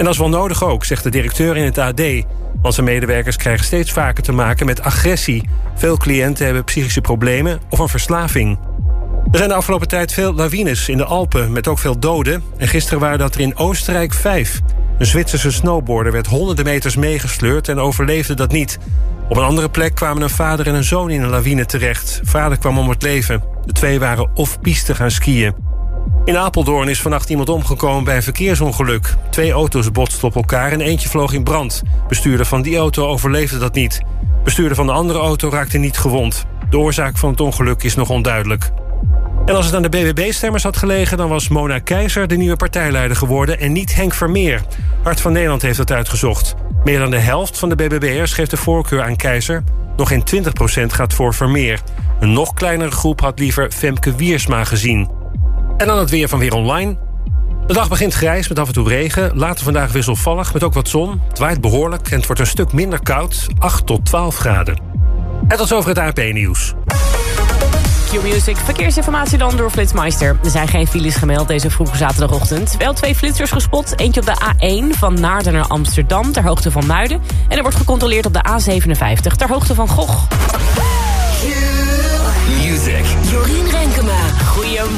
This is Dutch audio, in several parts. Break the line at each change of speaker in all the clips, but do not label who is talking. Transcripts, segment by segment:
En dat is wel nodig ook, zegt de directeur in het AD. Want zijn medewerkers krijgen steeds vaker te maken met agressie. Veel cliënten hebben psychische problemen of een verslaving. Er zijn de afgelopen tijd veel lawines in de Alpen, met ook veel doden. En gisteren waren dat er in Oostenrijk vijf. Een Zwitserse snowboarder werd honderden meters meegesleurd en overleefde dat niet. Op een andere plek kwamen een vader en een zoon in een lawine terecht. Vader kwam om het leven. De twee waren off-piste gaan skiën. In Apeldoorn is vannacht iemand omgekomen bij een verkeersongeluk. Twee auto's botsten op elkaar en eentje vloog in brand. Bestuurder van die auto overleefde dat niet. Bestuurder van de andere auto raakte niet gewond. De oorzaak van het ongeluk is nog onduidelijk. En als het aan de BBB-stemmers had gelegen... dan was Mona Keizer de nieuwe partijleider geworden... en niet Henk Vermeer. Hart van Nederland heeft dat uitgezocht. Meer dan de helft van de BBB'ers geeft de voorkeur aan Keizer. Nog geen 20% gaat voor Vermeer. Een nog kleinere groep had liever Femke Wiersma gezien. En dan het weer van Weer Online. De dag begint grijs met af en toe regen. Later vandaag wisselvallig met ook wat zon. Het waait behoorlijk en het wordt een stuk minder koud. 8 tot 12 graden. En tot over het AP-nieuws.
Q-Music. Verkeersinformatie dan door Flitsmeister. Er zijn geen files gemeld deze vroege zaterdagochtend. Wel twee flitsers gespot. Eentje op de A1 van Naarden naar Amsterdam ter hoogte van Muiden. En er wordt gecontroleerd op de A57 ter hoogte van Gogh.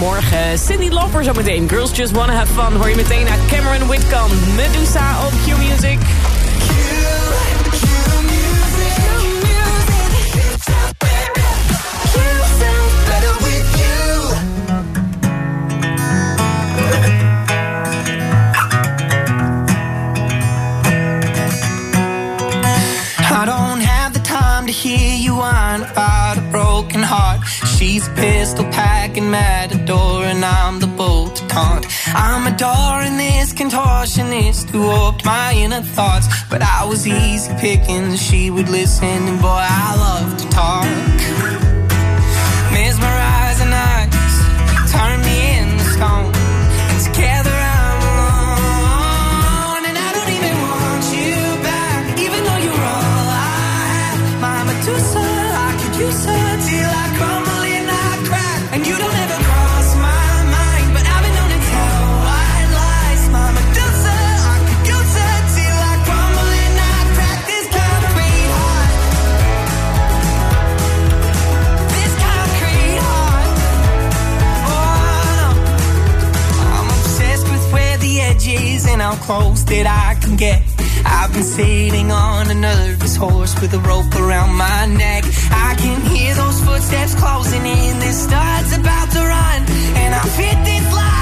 Goedemorgen. Cindy Lauper zometeen. Girls Just Wanna Have Fun. Hoor je meteen naar Cameron Whitcomb. Medusa op Q-Music.
I don't have the time to hear you a broken heart. She's pistol packing matador, and I'm the bolt to taunt. I'm adoring this contortionist who warped my inner thoughts. But I was easy picking, she would listen, and boy, I love to talk. How close that I can get. I've been sitting on a nervous horse with a rope around my neck. I can hear those footsteps closing in. This start's about to run, and I've hit this line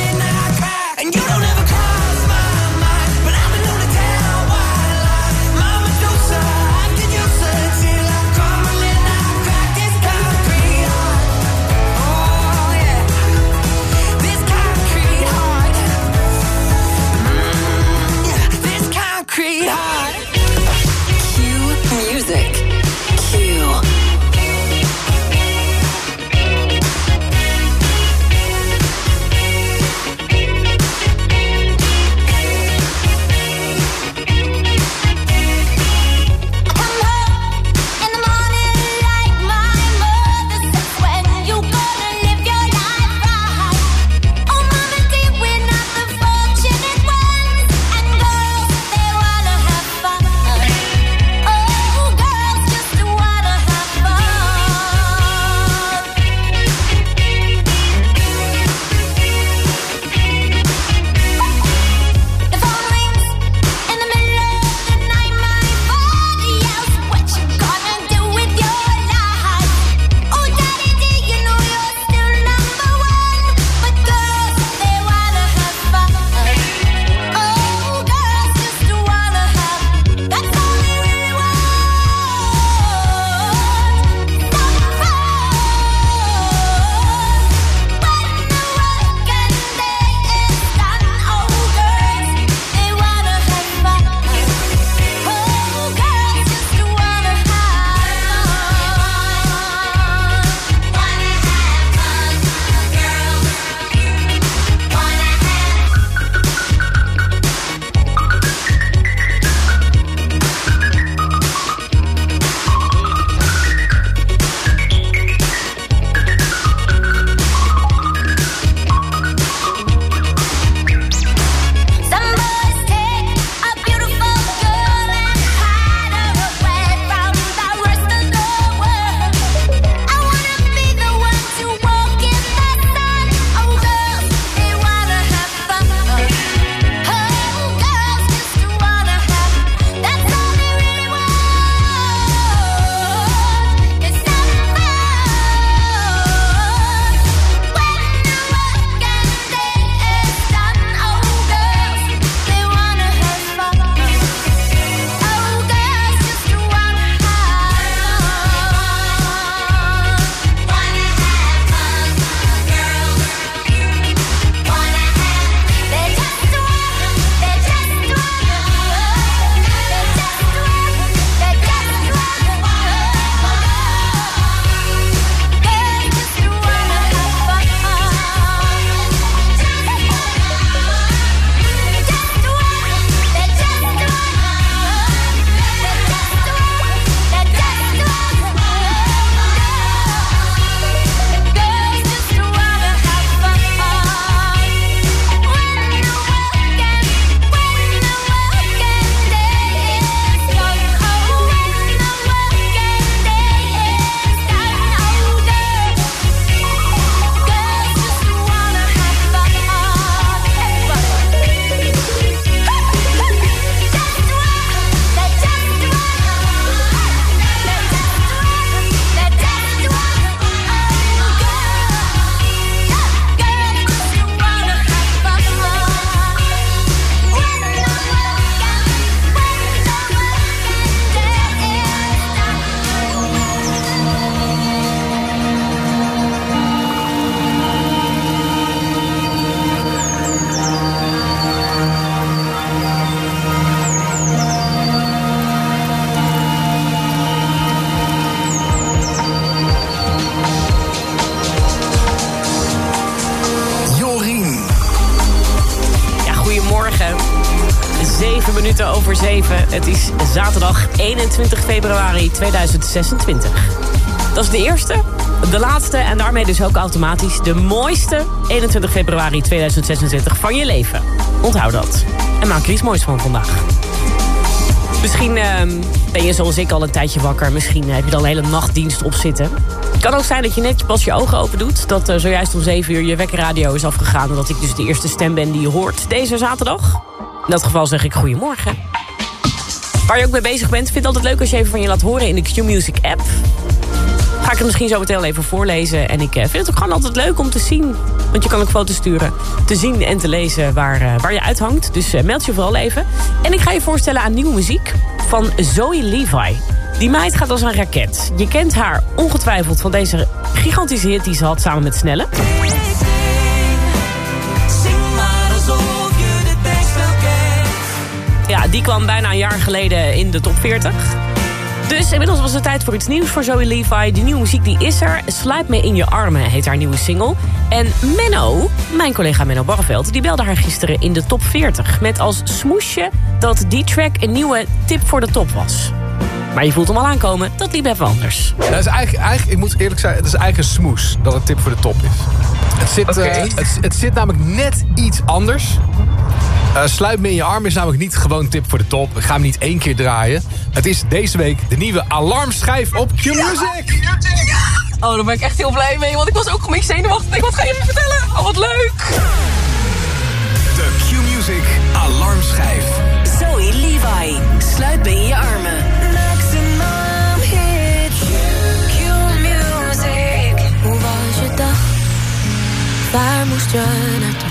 21 februari 2026. Dat is de eerste, de laatste en daarmee dus ook automatisch... de mooiste 21 februari 2026 van je leven. Onthoud dat. En maak er iets moois van vandaag. Misschien uh, ben je zoals ik al een tijdje wakker. Misschien heb je dan een hele nachtdienst op zitten. Het kan ook zijn dat je net pas je ogen open doet. Dat uh, zojuist om 7 uur je wekkerradio is afgegaan. En dat ik dus de eerste stem ben die je hoort deze zaterdag. In dat geval zeg ik goedemorgen. Waar je ook mee bezig bent, vind het altijd leuk als je even van je laat horen in de Q-Music app. Ga ik het misschien zo meteen even voorlezen. En ik uh, vind het ook gewoon altijd leuk om te zien. Want je kan ook foto's sturen. Te zien en te lezen waar, uh, waar je uithangt. Dus uh, meld je vooral even. En ik ga je voorstellen aan nieuwe muziek van Zoe Levi. Die meid gaat als een raket. Je kent haar ongetwijfeld van deze gigantische hit die ze had samen met Snelle. Die kwam bijna een jaar geleden in de top 40. Dus inmiddels was het tijd voor iets nieuws voor Zoe Levi. Die nieuwe muziek die is er. Sluit me in je armen heet haar nieuwe single. En Menno, mijn collega Menno Barreveld... die belde haar gisteren in de top 40. Met als smoesje dat die track een nieuwe tip voor de top was. Maar je voelt hem al aankomen, dat liep even anders.
Dat is eigenlijk, eigenlijk, ik moet eerlijk zijn, het is eigenlijk een smoes dat een tip voor de top is. Het zit, okay. uh, het, het zit namelijk net iets anders. Uh, sluit me in je arm is namelijk niet gewoon tip voor de top. Ik ga hem niet één keer draaien. Het is deze week de nieuwe alarmschijf op Q-Music. Ja,
oh, daar ben ik echt heel blij mee. Want ik was ook een beetje zenuwachtig. Ik wat ga je even vertellen? Oh, wat leuk.
De Q-Music alarmschijf.
Zoe Levi. Sluit me in je armen.
Maximum hit. Q-Music. Hoe was je dag? Waar moest je naartoe?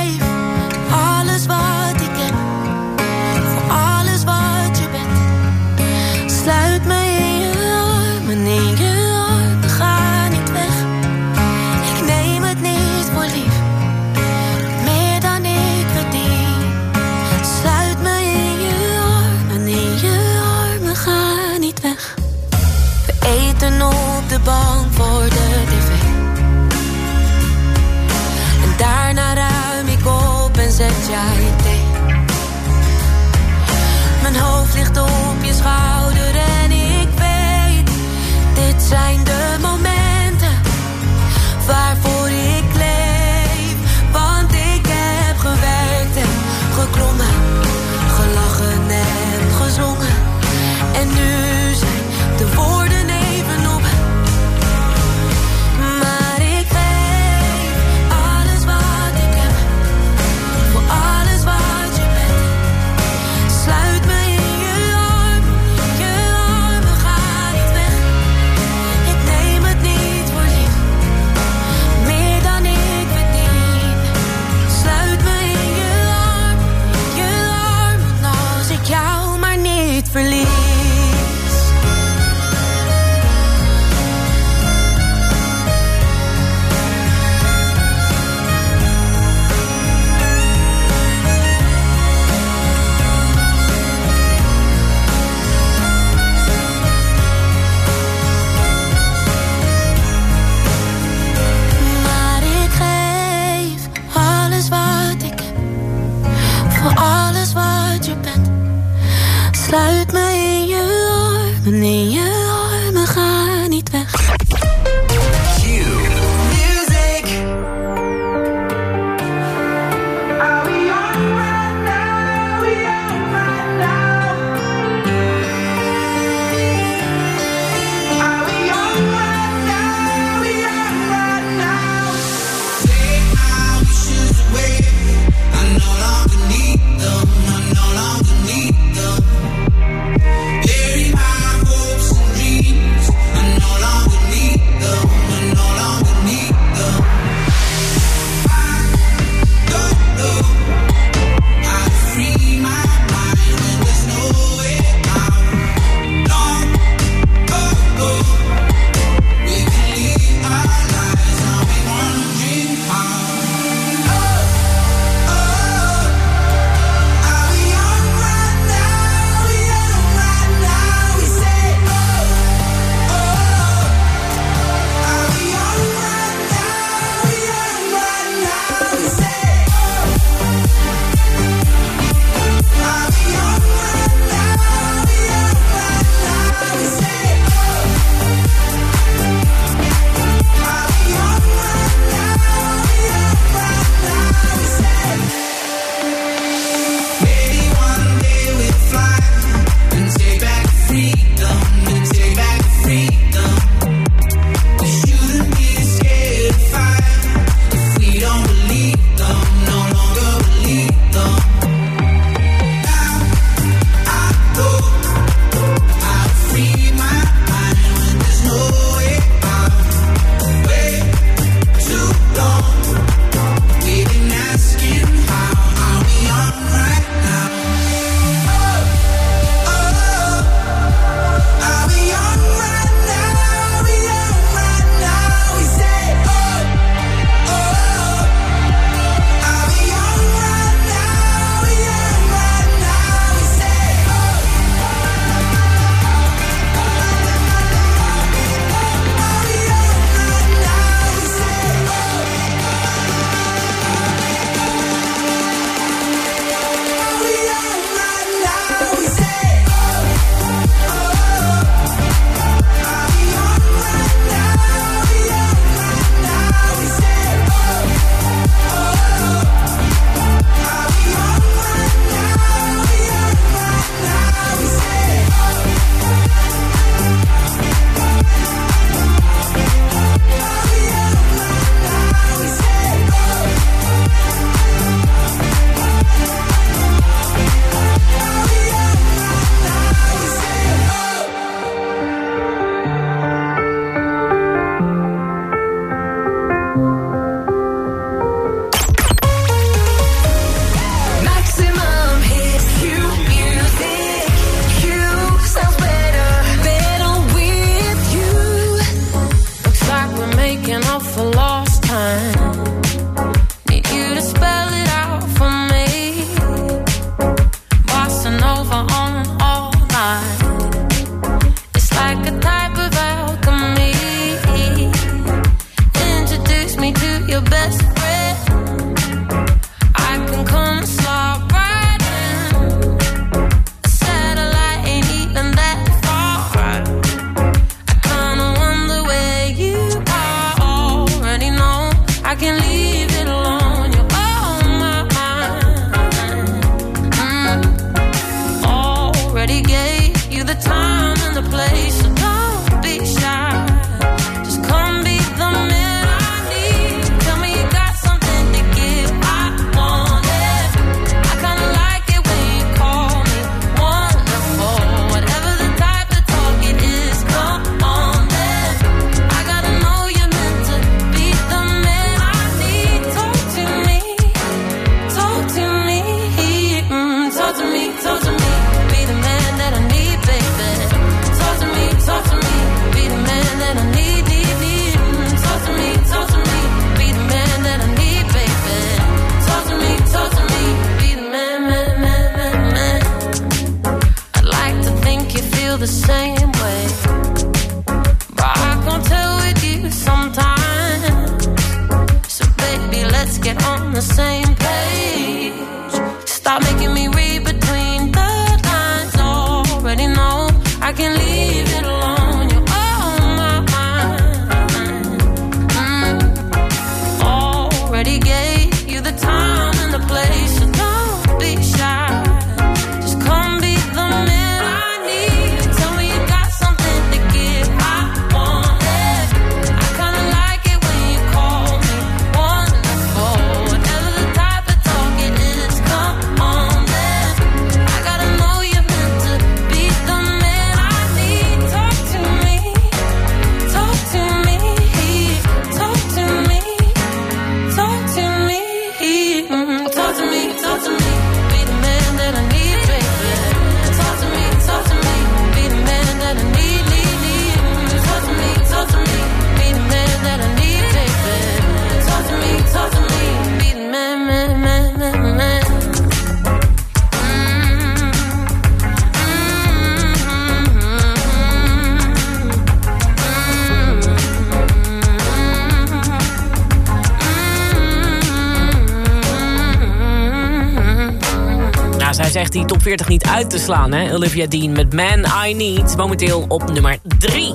te slaan, hè? Olivia Dean met Man I Need. Momenteel op nummer 3.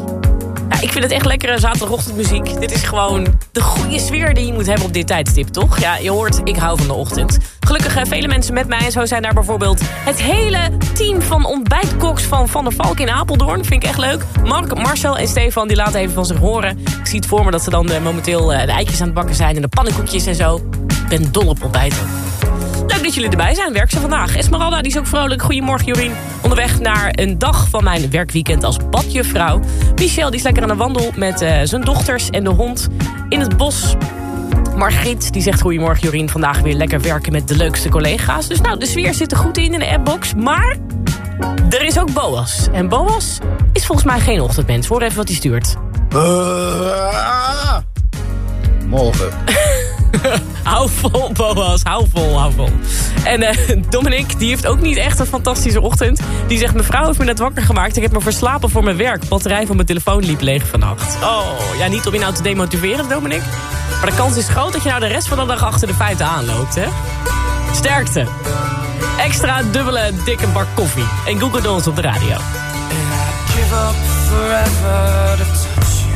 Ja, ik vind het echt lekkere zaterdagochtendmuziek. Dit is gewoon de goede sfeer die je moet hebben op dit tijdstip, toch? Ja, je hoort, ik hou van de ochtend. Gelukkig eh, vele mensen met mij. Zo zijn daar bijvoorbeeld het hele team van ontbijtkoks van Van der Valk in Apeldoorn. Vind ik echt leuk. Mark, Marcel en Stefan, die laten even van zich horen. Ik zie het voor me dat ze dan eh, momenteel eh, de eitjes aan het bakken zijn... en de pannenkoekjes en zo. Ik ben dol op ontbijten. Dat jullie erbij zijn. Werk ze vandaag. Esmeralda, die is ook vrolijk. Goedemorgen, Jorien. Onderweg naar een dag van mijn werkweekend als badjuffrouw. Michel, die is lekker aan de wandel met eh, zijn dochters en de hond in het bos. Margriet, die zegt goedemorgen Jorien. Vandaag weer lekker werken met de leukste collega's. Dus nou, de sfeer zit er goed in in de appbox. Maar er is ook Boas. En Boas is volgens mij geen ochtendmens. Hoor even wat hij stuurt.
Morgen.
hou vol, Boas. Hou vol, hou vol. En eh, Dominic, die heeft ook niet echt een fantastische ochtend. Die zegt, mevrouw heeft me net wakker gemaakt. Ik heb me verslapen voor mijn werk. Batterij van mijn telefoon liep leeg vannacht. Oh, ja, niet om je nou te demotiveren, Dominic. Maar de kans is groot dat je nou de rest van de dag achter de feiten aanloopt, hè? Sterkte. Extra dubbele dikke bak koffie. En Google Dolls op de radio.
And I'd give up forever to touch you.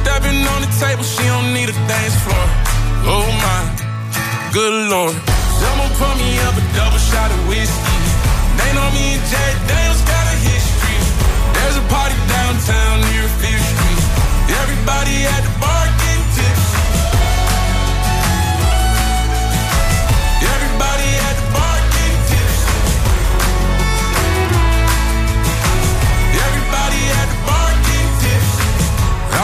stepping on the table, she don't need a dance floor. Oh my, good lord. Someone pour me up a double shot of whiskey. They know me and Jack Daniels got a history. There's a party downtown near Fifth Street. Everybody at the bar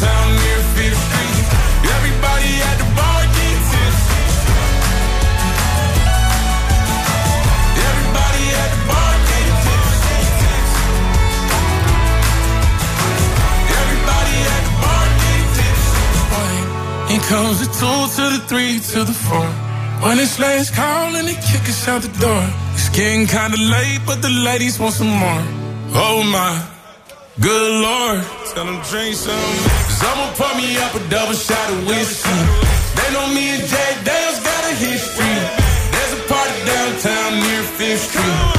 downtown near Fifth Street. Everybody at the bar tipsy. Everybody at the bar tipsy. Everybody at the bar tipsy. Here comes the two to the three to the four. When it's last call and they kick us out the door. It's getting kinda late, but the ladies want some more. Oh my, good lord. Tell them drink some. Someone pour me up a double shot of whiskey. They know me and Jack Daniels got a history. There's a party downtown near Fifth Street.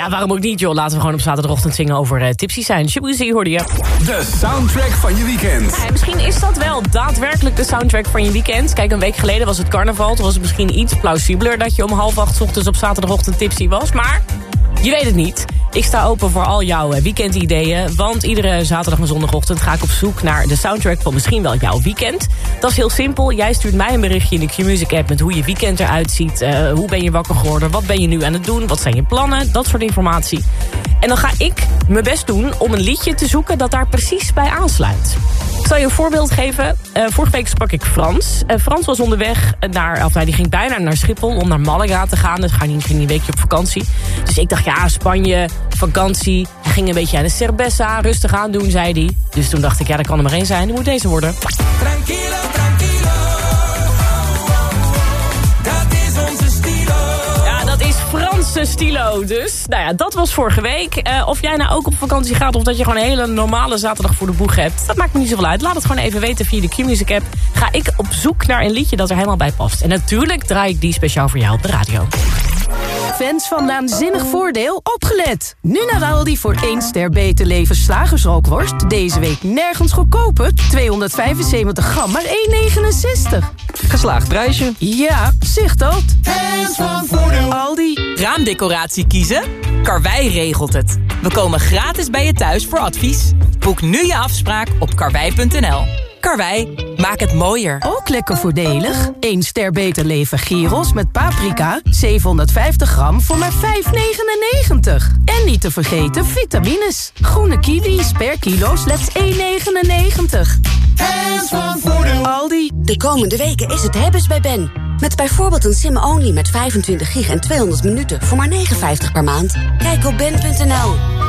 Ja, waarom ook niet, joh? Laten we gewoon op zaterdagochtend zingen over uh, tipsy zijn. Shabuzi hoorde je.
De soundtrack van je weekend.
Ja, misschien is dat wel daadwerkelijk de soundtrack van je weekend. Kijk, een week geleden was het carnaval. Toen was het misschien iets plausibeler dat je om half acht ochtends op zaterdagochtend tipsy was. Maar je weet het niet. Ik sta open voor al jouw eh, weekendideeën. Want iedere zaterdag en zondagochtend ga ik op zoek naar de soundtrack van misschien wel jouw weekend. Dat is heel simpel. Jij stuurt mij een berichtje in de Q-Music app met hoe je weekend eruit ziet. Eh, hoe ben je wakker geworden? Wat ben je nu aan het doen? Wat zijn je plannen? Dat soort informatie. En dan ga ik mijn best doen om een liedje te zoeken dat daar precies bij aansluit. Ik zal je een voorbeeld geven. Eh, vorige week sprak ik Frans. Frans was onderweg naar, of nou, die ging bijna naar Schiphol om naar Malaga te gaan. Dus ging ging een weekje op vakantie. Dus ik dacht, ja, Spanje, vakantie. Hij ging een beetje aan de Cerveza, rustig aan doen, zei hij. Dus toen dacht ik, ja, dat kan er maar één zijn. Dan moet deze worden.
Tranquilo, tranquilo. Dat is onze stilo.
Ja, dat is Franse stilo dus. Nou ja, dat was vorige week. Eh, of jij nou ook op vakantie gaat of dat je gewoon een hele normale zaterdag voor de boeg hebt. Dat maakt me niet zoveel uit. Laat het gewoon even weten via de Q-Music app. Ga ik op zoek naar een liedje dat er helemaal bij past. En natuurlijk draai ik die speciaal voor jou op de radio.
Fans van Naanzinnig Voordeel, opgelet! Nu naar Aldi voor 1 ster beter leven slagersrookworst. Deze week nergens goedkoper. 275 gram, maar 1,69.
Geslaagd prijsje.
Ja, zicht dat.
Fans van Voordeel.
Aldi.
Raamdecoratie kiezen? Karwei regelt het. We komen gratis bij je thuis voor advies. Boek nu je afspraak op karwei.nl. Karwei, maak het mooier.
Ook lekker voordelig. 1 ster beter leven gyros met paprika. 750 gram voor maar 5,99. En niet te vergeten vitamines. Groene kiwis per kilo slechts 1,99.
Fans van Voordeel.
Aldi.
De komende weken is het hebben's bij Ben. Met bijvoorbeeld een sim-only met 25 gig en 200 minuten voor maar 59 per maand. Kijk op ben.nl.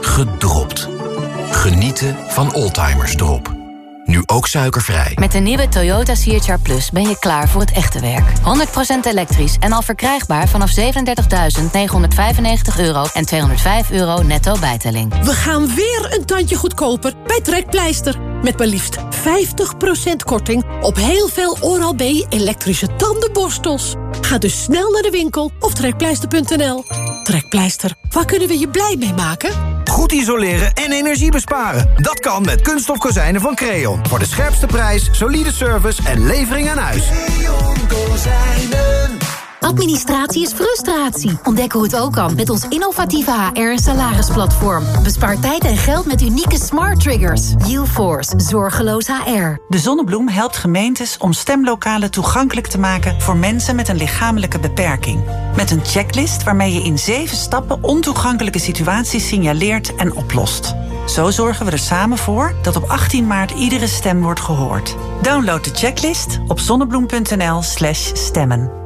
gedropt. Genieten van Oldtimers erop. Nu ook suikervrij.
Met de nieuwe Toyota CHR Plus ben je klaar voor het echte werk. 100% elektrisch en al verkrijgbaar vanaf 37.995 euro en 205 euro netto bijtelling.
We gaan weer een tandje goedkoper bij Trekpleister. Met maar liefst 50% korting op heel veel Oral-B elektrische tandenborstels. Ga dus snel naar de winkel of trekpleister.nl. Trekpleister, waar kunnen we je blij mee maken?
Goed isoleren en energie besparen. Dat kan met kunststof kozijnen van Creon. Voor de scherpste prijs, solide service en levering aan huis.
Administratie is frustratie. Ontdek hoe het ook kan met ons innovatieve HR- en salarisplatform. Bespaar tijd en geld met unieke smart triggers. UForce, zorgeloos HR.
De Zonnebloem helpt gemeentes om stemlokalen toegankelijk te maken... voor mensen met een lichamelijke beperking. Met een checklist waarmee je in zeven stappen... ontoegankelijke situaties signaleert en oplost. Zo zorgen we er samen voor dat op 18 maart iedere stem wordt gehoord. Download de checklist op zonnebloem.nl stemmen.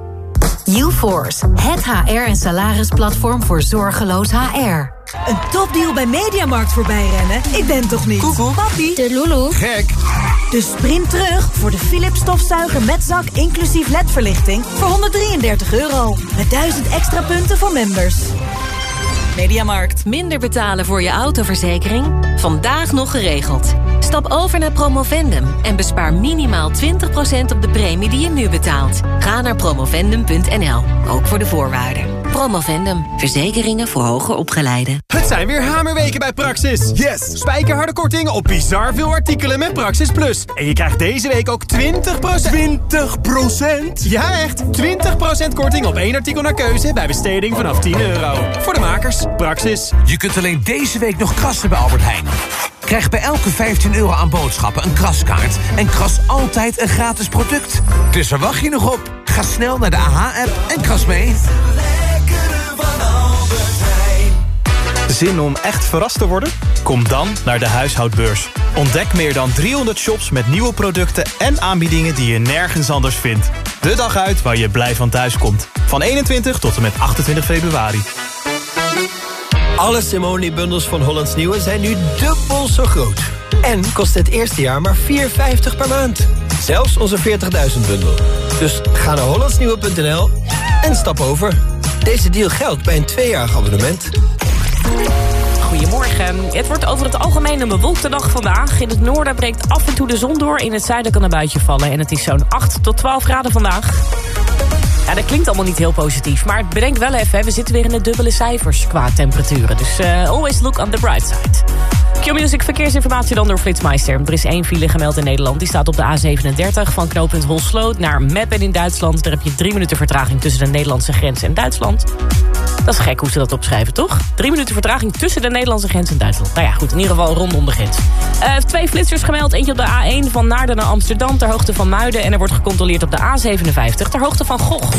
UForce, het HR- en salarisplatform voor zorgeloos HR.
Een topdeal bij Mediamarkt voorbij rennen? Ik ben toch niet?
Koekoek.
Papi.
De Lulu.
Gek.
Dus sprint terug voor de Philips stofzuiger met zak inclusief ledverlichting voor 133 euro. Met 1000 extra punten voor members.
Mediamarkt. Minder betalen voor je autoverzekering? Vandaag nog geregeld. Stap over naar Promovendum en bespaar minimaal 20% op de premie die je nu betaalt. Ga naar promovendum.nl, ook voor de voorwaarden. Promovendum, verzekeringen voor hoger opgeleiden.
Het zijn weer hamerweken bij Praxis. Yes! Spijkerharde korting op bizar veel artikelen met Praxis Plus. En je krijgt deze week ook 20%... 20%? Ja, echt! 20% korting op één artikel naar keuze bij besteding vanaf 10 euro. Voor de makers, Praxis.
Je kunt alleen deze week nog krassen bij Albert Heijn. Krijg bij elke 15 euro aan boodschappen een kraskaart... en kras altijd een gratis product. Dus waar wacht je nog op? Ga snel naar de AH-app en kras mee.
Zin om echt verrast te worden? Kom dan naar de huishoudbeurs. Ontdek meer dan 300 shops met nieuwe producten en aanbiedingen die je nergens anders vindt. De dag uit waar je blij van thuis komt. Van 21 tot en met 28 februari.
Alle Simone-bundels van Hollands Nieuwe zijn nu dubbel zo groot. En kost het eerste jaar maar 4,50 per maand. Zelfs onze 40.000-bundel. Dus ga naar hollandsnieuwe.nl en stap over. Deze deal geldt bij een tweejarig abonnement.
Goedemorgen. Het wordt over het algemeen een bewolkte dag vandaag. In het noorden breekt af en toe de zon door. In het zuiden kan een buitje vallen. En het is zo'n 8 tot 12 graden vandaag. Ja, dat klinkt allemaal niet heel positief. Maar bedenk wel even, we zitten weer in de dubbele cijfers qua temperaturen. Dus uh, always look on the bright side. Q-Music verkeersinformatie dan door Flitsmeister. Er is één file gemeld in Nederland. Die staat op de A37 van knooppunt Holsloot naar Meppen in Duitsland. Daar heb je drie minuten vertraging tussen de Nederlandse grens en Duitsland. Dat is gek hoe ze dat opschrijven, toch? Drie minuten vertraging tussen de Nederlandse grens en Duitsland. Nou ja, goed, in ieder geval rondom de grens. Uh, twee flitsers gemeld. Eentje op de A1 van Naarden naar Amsterdam ter hoogte van Muiden. En er wordt gecontroleerd op de A57 ter hoogte van Gogh.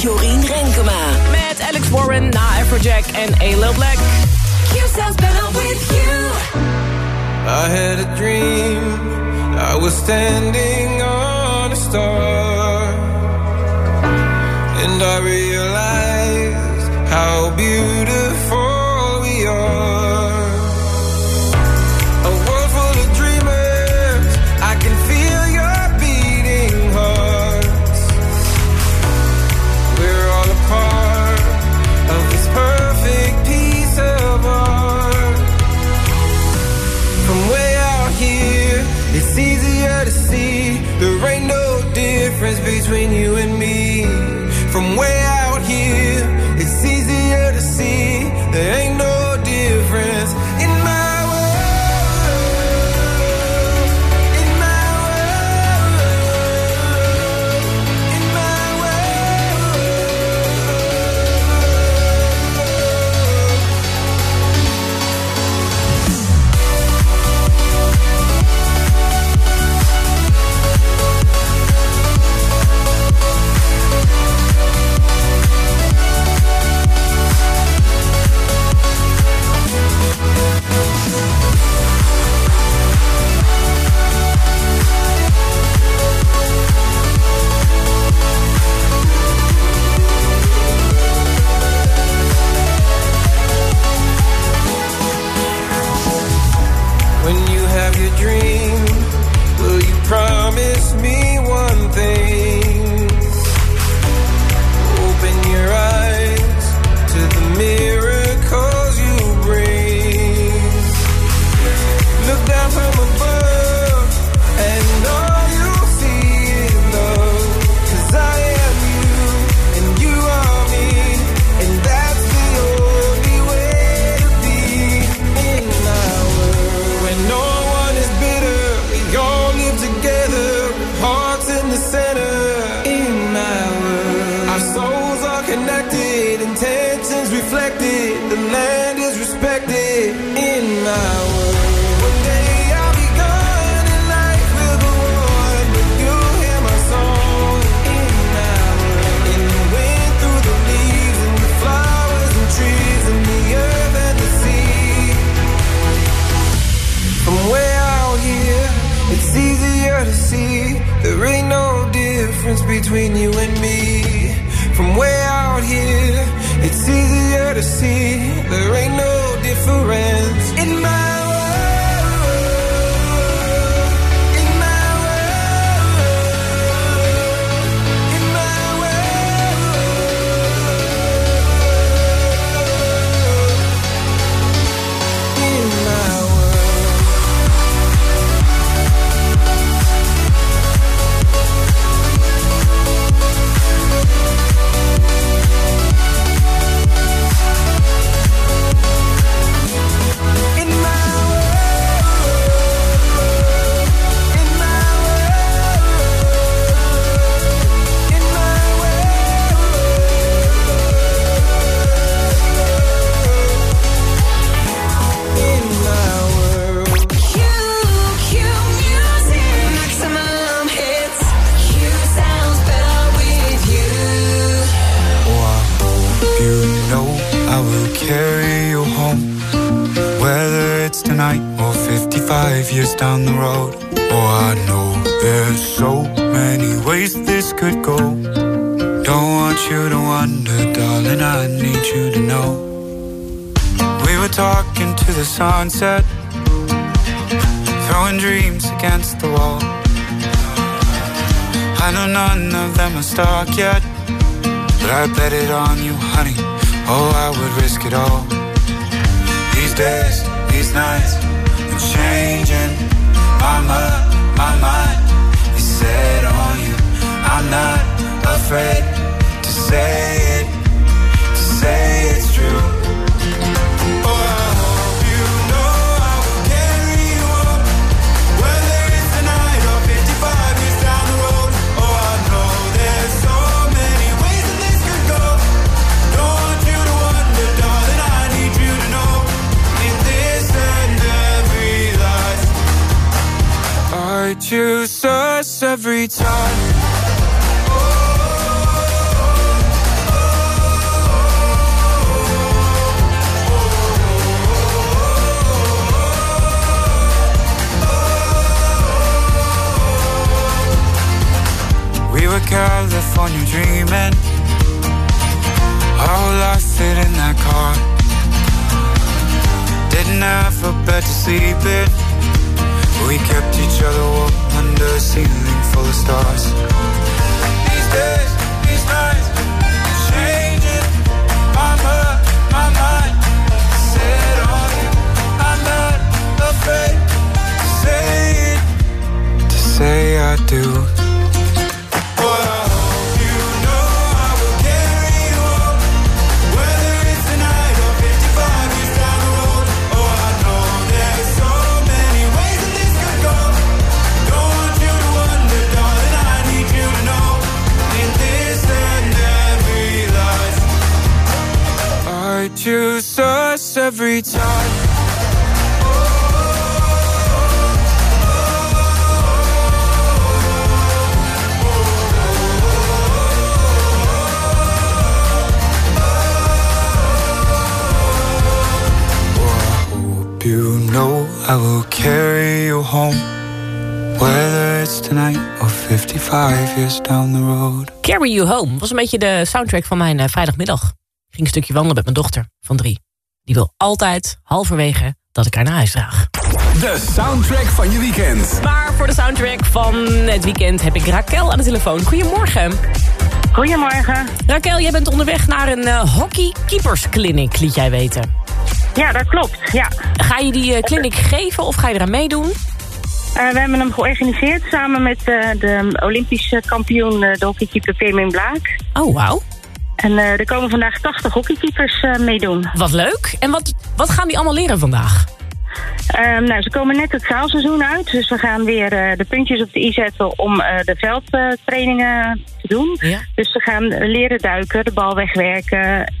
Jorien Renkema.
Met Alex Warren na Afrojack en A-Lil Black.
Q sounds better with you.
I had a dream. I was standing on a star. And I realized how beautiful between you and me. From way
From way out here, it's easier to see. There ain't no difference
I will carry you home. Whether it's tonight or 55 years down the road. Carry You Home
was een beetje de soundtrack van mijn eh, vrijdagmiddag. Ik ging een stukje wandelen met mijn dochter van drie. Die wil altijd halverwege dat ik haar naar huis draag.
De soundtrack van je weekend.
Maar voor de soundtrack van het weekend heb ik Raquel aan de telefoon. Goedemorgen.
Goedemorgen.
Raquel, jij bent onderweg naar een uh, hockey keepers clinic, liet jij weten.
Ja, dat klopt. Ja.
Ga je die uh, clinic geven of ga je eraan meedoen?
Uh, we hebben hem georganiseerd samen met de Olympische kampioen, de hockeykeeper Pirmin Blaak.
Oh, wauw.
En er komen vandaag 80 hockeykeepers meedoen.
Wat leuk. En wat, wat gaan die allemaal leren vandaag?
Um, nou, ze komen net het zaalseizoen uit. Dus we gaan weer uh, de puntjes op de i zetten om uh, de veldtrainingen te doen.
Ja.
Dus ze gaan leren duiken, de bal wegwerken.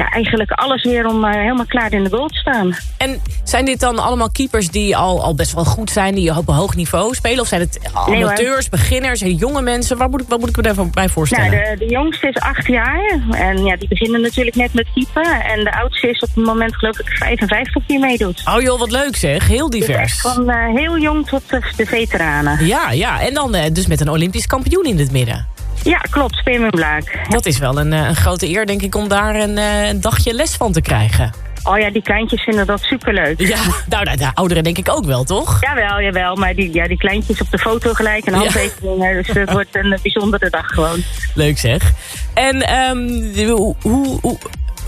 Ja, eigenlijk alles weer om uh, helemaal klaar in de goal te staan.
En zijn dit dan allemaal keepers die al, al best wel goed zijn... die op een hoog niveau spelen? Of zijn het amateurs, nee, beginners jonge mensen? Wat moet ik, wat moet ik me daarvan voorstellen?
Nou, de, de jongste is acht jaar. En ja, die beginnen natuurlijk net met keepen. En de oudste is op het moment geloof ik 55 die meedoet.
Oh joh, wat leuk zeg. Heel divers.
Dus van uh, heel jong tot de veteranen.
Ja, ja. En dan uh, dus met een Olympisch kampioen in het midden.
Ja, klopt, Premium Blaak.
Dat is wel een, eh, een grote eer, denk ik, om daar een, eh, een dagje les van te krijgen.
Oh ja, die kleintjes vinden dat superleuk.
Ja, nou, de, de ouderen denk ik ook wel, toch?
Jawel, jawel. Maar die, ja, die kleintjes op de foto gelijk en
Ja.
handtekeningen. Dus het wordt een bijzondere dag gewoon.
Leuk zeg. En ehm, hoe, hoe, hoe,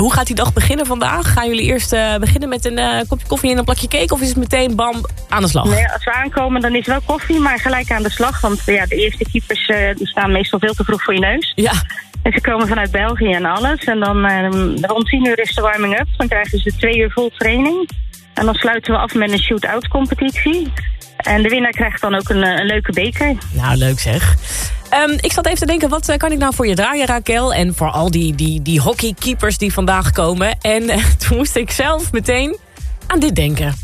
hoe gaat die dag beginnen vandaag? Gaan jullie eerst eh, beginnen met een eh, kopje koffie en een plakje cake? Of is het meteen bam aan de slag?
Nee, als we aankomen, dan is wel koffie, maar gelijk aan de slag. Want ja, de eerste keepers eh, die staan meestal veel te vroeg voor je neus.
Ja.
En ze komen vanuit België en alles. En dan rond 10 uur is de warming-up. Dan krijgen ze twee uur vol training. En dan sluiten we af met een shoot-out competitie. En de winnaar krijgt dan ook een, eh, een leuke beker.
Nou, leuk zeg. Ehm, ik zat even te denken, wat eh, kan ik nou voor je draaien, Raquel? En voor al die, die, die hockeykeepers die vandaag komen. En eh, toen moest ik zelf meteen aan dit denken.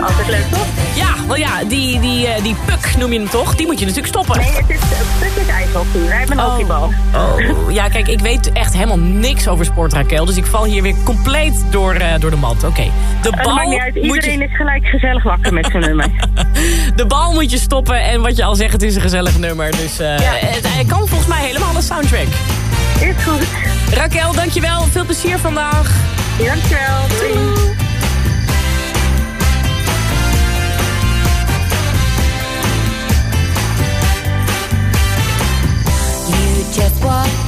Altijd leuk, toch?
Ja, wel ja, die, die, eh, die puk noem je hem toch? Die moet je natuurlijk stoppen.
Nee, het is, het is ijshockey. Wij hebben een hockeybal.
Oh, ja, kijk, ik weet echt helemaal niks over sport, Raquel. Dus ik val hier weer compleet door, eh, door de mand. Oké, de bal
maakt niet uit. Iedereen
je...
is gelijk gezellig wakker met zijn nummer.
De bal moet je stoppen en wat je al zegt, het is een gezellig nummer. Dus eh, het, hij kan volgens mij helemaal de soundtrack.
Is goed.
Raquel, dankjewel. Veel plezier vandaag.
Dankjewel. Doei.
Just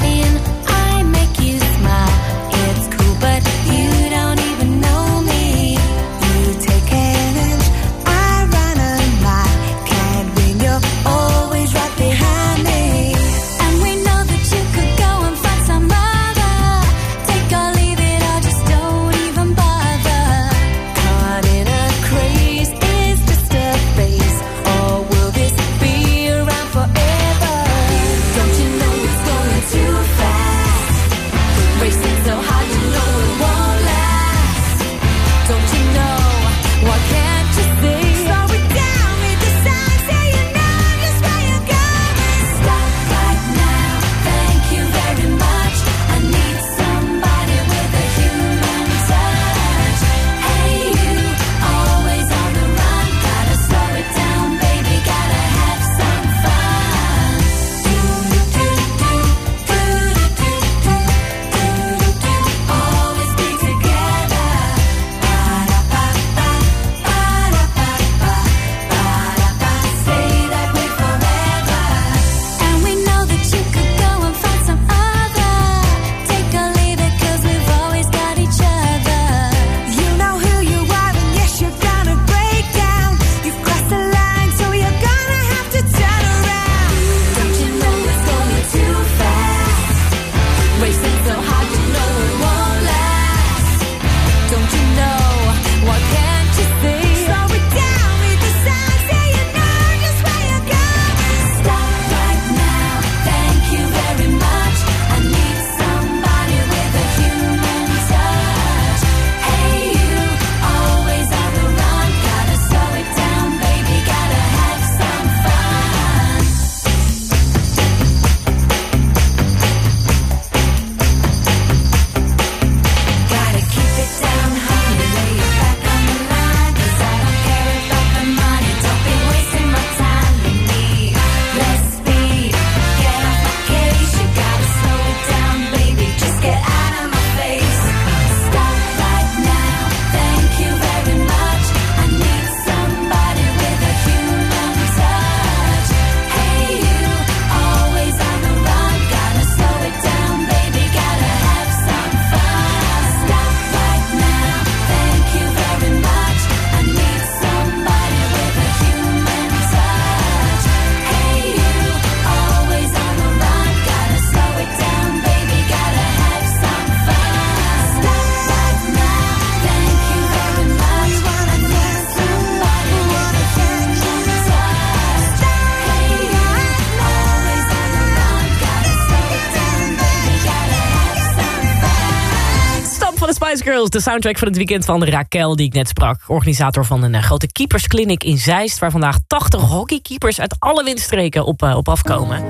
de soundtrack van het weekend van Raquel die ik net sprak. Organisator van een eh, grote keepersclinic in Zeist... waar vandaag 80 hockeykeepers uit alle windstreken op, eh, op afkomen.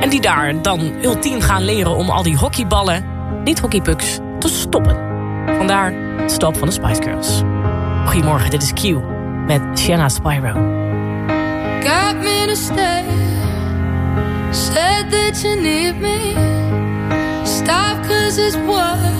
En die daar dan ultiem gaan leren om al die hockeyballen, niet hockeypucks, te stoppen. Vandaar het stap van de Spice Girls. Goedemorgen, dit is Q met Shanna Spyro.
got me to stay. Said that you need me. Stop, cause it's words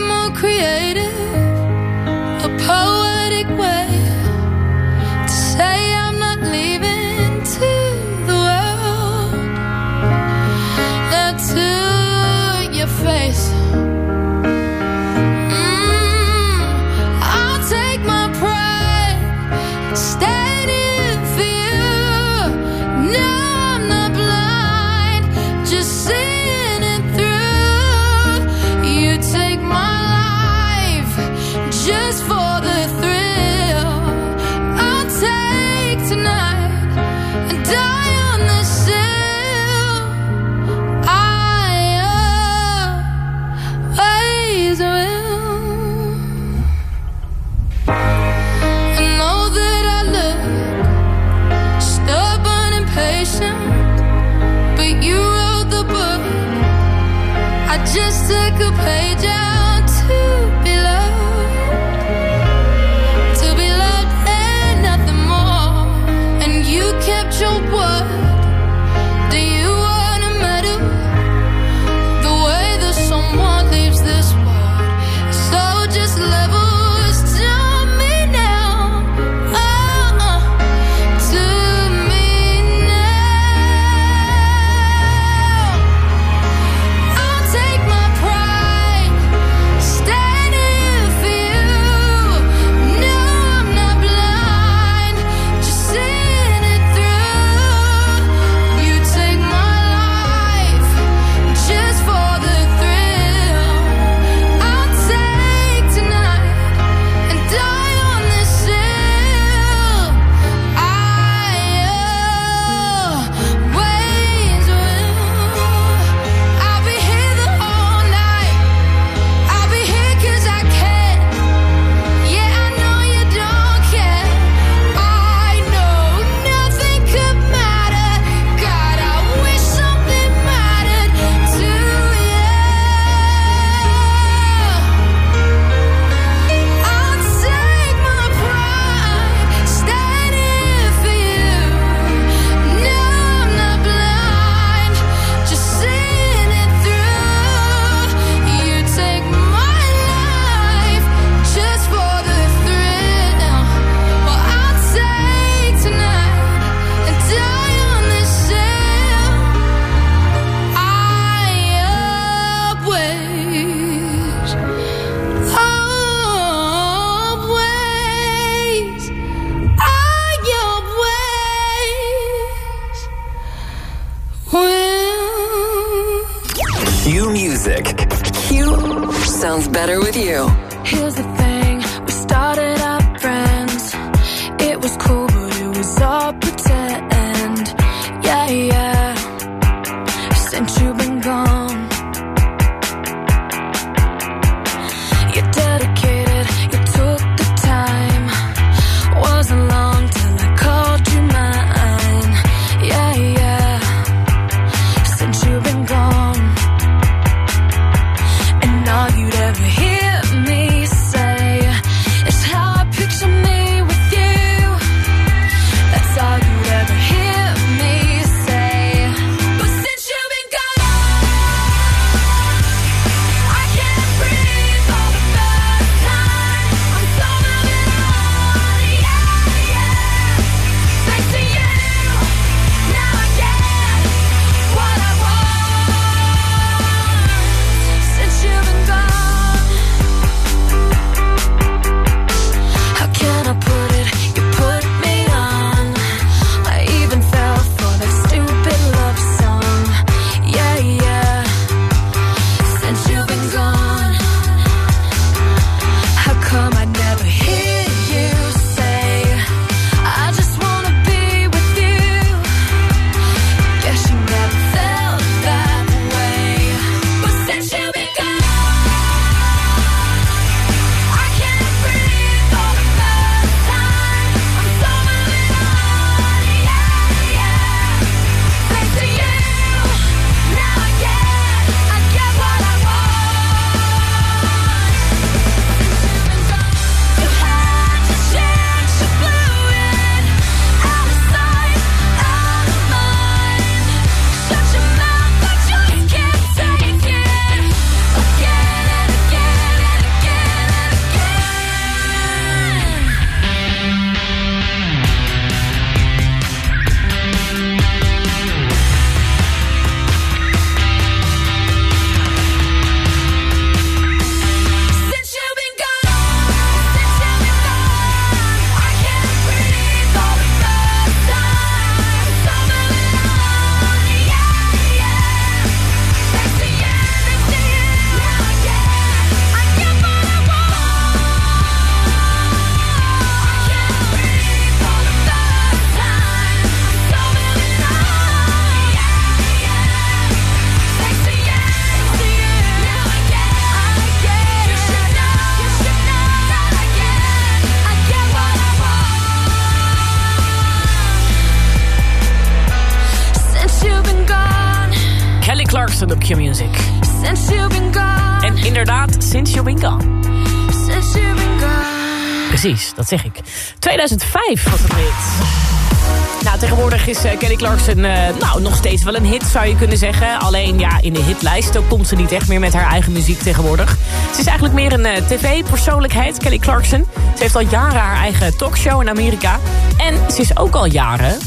Precies, dat zeg ik. 2005 was het hit. Nou, tegenwoordig is eh, Kelly Clarkson eh, nou, nog steeds wel een hit, zou je kunnen zeggen. Alleen ja, in de hitlijsten komt ze niet echt meer met haar eigen muziek tegenwoordig. Ze is eigenlijk meer een eh, tv-persoonlijkheid, Kelly Clarkson. Ze heeft al jaren haar eigen talkshow in Amerika. En ze is ook al jaren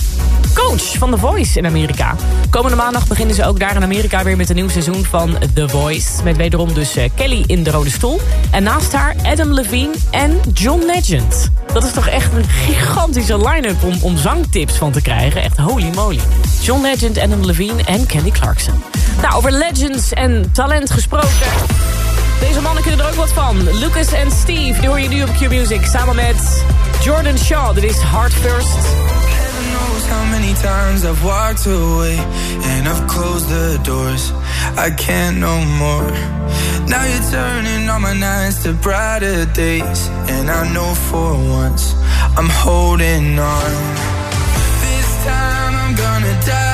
van The Voice in Amerika. Komende maandag beginnen ze ook daar in Amerika weer met een nieuw seizoen van The Voice. Met wederom dus eh, Kelly in de rode stoel. En naast haar Adam Levine en John Legend. Dat is toch echt een gigantische line-up om, om zangtips van te krijgen. Echt holy moly. John Legend, Adam Levine en Kelly Clarkson. Nou, over legends en talent gesproken... Deze mannen kunnen er ook wat van. Lucas en Steve, die hoor je nu op Q-Music. Samen met Jordan Shaw, dit is Heart First.
Knows how many times I've walked away and I've closed the doors. I can't no more. Now you're turning all my nights to brighter days, and I know for once I'm holding on. This time I'm gonna dive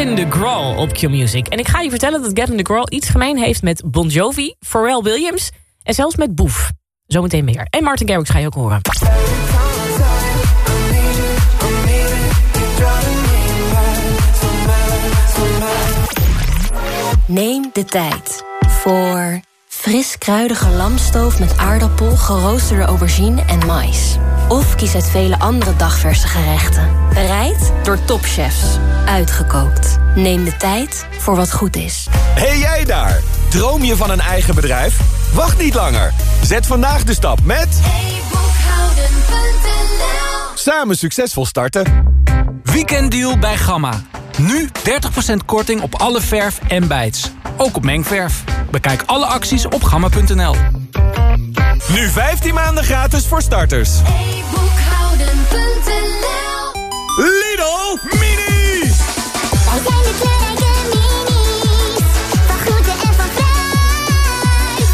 Gavin DeGraw op Q-Music. En ik ga je vertellen dat Gavin DeGraw iets gemeen heeft met Bon Jovi, Pharrell Williams en zelfs met Boef. Zometeen meer. En Martin Garrix ga je ook horen.
Neem de tijd voor fris kruidige lamstoof met aardappel, geroosterde aubergine en mais. Of kies uit vele andere dagverse gerechten. Bereid door topchefs. Uitgekookt. Neem de tijd voor wat goed is.
Hey jij daar! Droom je van een eigen bedrijf? Wacht niet langer. Zet vandaag de stap met... Samen succesvol starten.
Weekenddeal bij Gamma. Nu 30% korting op alle verf en bijts. Ook op mengverf. Bekijk alle acties op gamma.nl.
Nu 15 maanden gratis voor starters. Lidl Mini!
Wij zijn de kleurrijke minis. Van groente en van fruit.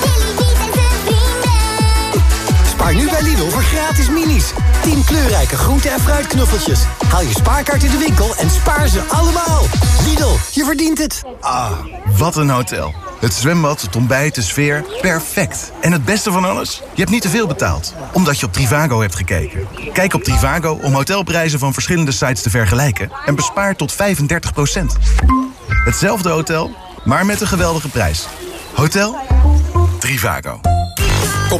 Billy Beat en zijn vrienden.
Spaar nu bij Lidl voor gratis minis.
10 kleurrijke groente- en fruitknuffeltjes. Haal je spaarkaart in de winkel en spaar ze allemaal. Lidl, je verdient het.
Ah, wat een hotel. Het zwembad, het ontbijt, de sfeer, perfect. En het beste van alles? Je hebt niet te veel betaald, omdat je op Trivago hebt gekeken. Kijk op Trivago om hotelprijzen van verschillende sites te vergelijken... en bespaar tot 35% Hetzelfde hotel, maar met een geweldige prijs. Hotel Trivago.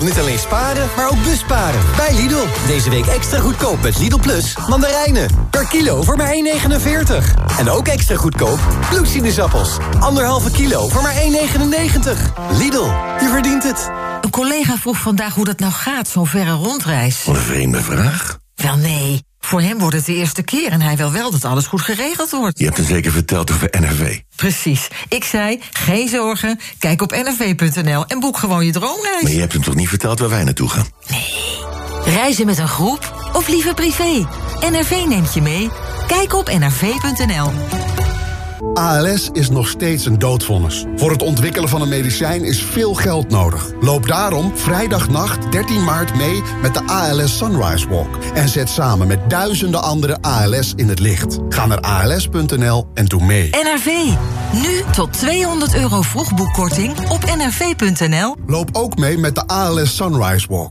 Niet alleen sparen, maar ook busparen. Bij Lidl. Deze week extra goedkoop met Lidl Plus mandarijnen. Per kilo voor maar 1,49. En ook extra goedkoop bloedsinusappels. Anderhalve kilo voor maar 1,99. Lidl, je verdient het.
Een collega vroeg vandaag hoe dat nou gaat, zo'n verre rondreis.
Wat een vreemde vraag.
Wel nee, voor hem wordt het de eerste keer en hij wil wel dat alles goed geregeld wordt.
Je hebt hem zeker verteld over NRV.
Precies. Ik zei, geen zorgen, kijk op nrv.nl en boek gewoon je droomreis.
Maar je hebt hem toch niet verteld waar wij naartoe gaan?
Reizen met een groep of liever privé? NRV neemt je mee. Kijk op nrv.nl.
ALS is nog steeds een doodvonnis. Voor het ontwikkelen van een medicijn is veel geld nodig. Loop daarom vrijdagnacht 13 maart mee met de ALS Sunrise Walk. En zet samen met duizenden andere ALS in het licht. Ga naar als.nl en doe mee.
NRV. Nu tot 200 euro vroegboekkorting op nrv.nl.
Loop ook mee met de ALS Sunrise Walk.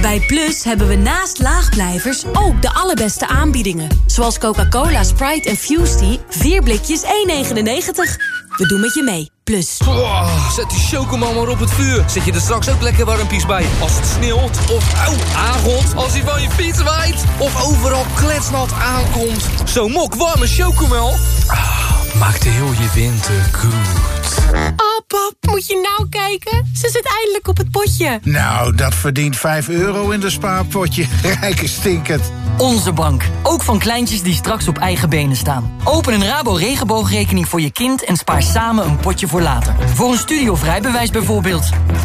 Bij Plus hebben we naast laagblijvers ook de allerbeste aanbiedingen. Zoals Coca-Cola, Sprite en Fusty. 4 blikjes 1,99. We doen met je mee. Plus.
Oh, zet die chocomel maar op het vuur. Zet je er straks ook lekker warmpies bij. Als het sneeuwt of auw, aangot. Als hij van je fiets waait. Of overal kletsnat aankomt. Zo'n mok warme chocomel. Ah, maakt heel je winter goed.
Oh, pap, moet je nou kijken? Ze zit eindelijk op het potje.
Nou, dat verdient 5 euro in de spaarpotje. Rijke stinkend.
Onze bank. Ook van kleintjes die straks op eigen benen staan. Open een Rabo regenboogrekening voor je kind en spaar samen een potje voor later. Voor een studiovrij bijvoorbeeld.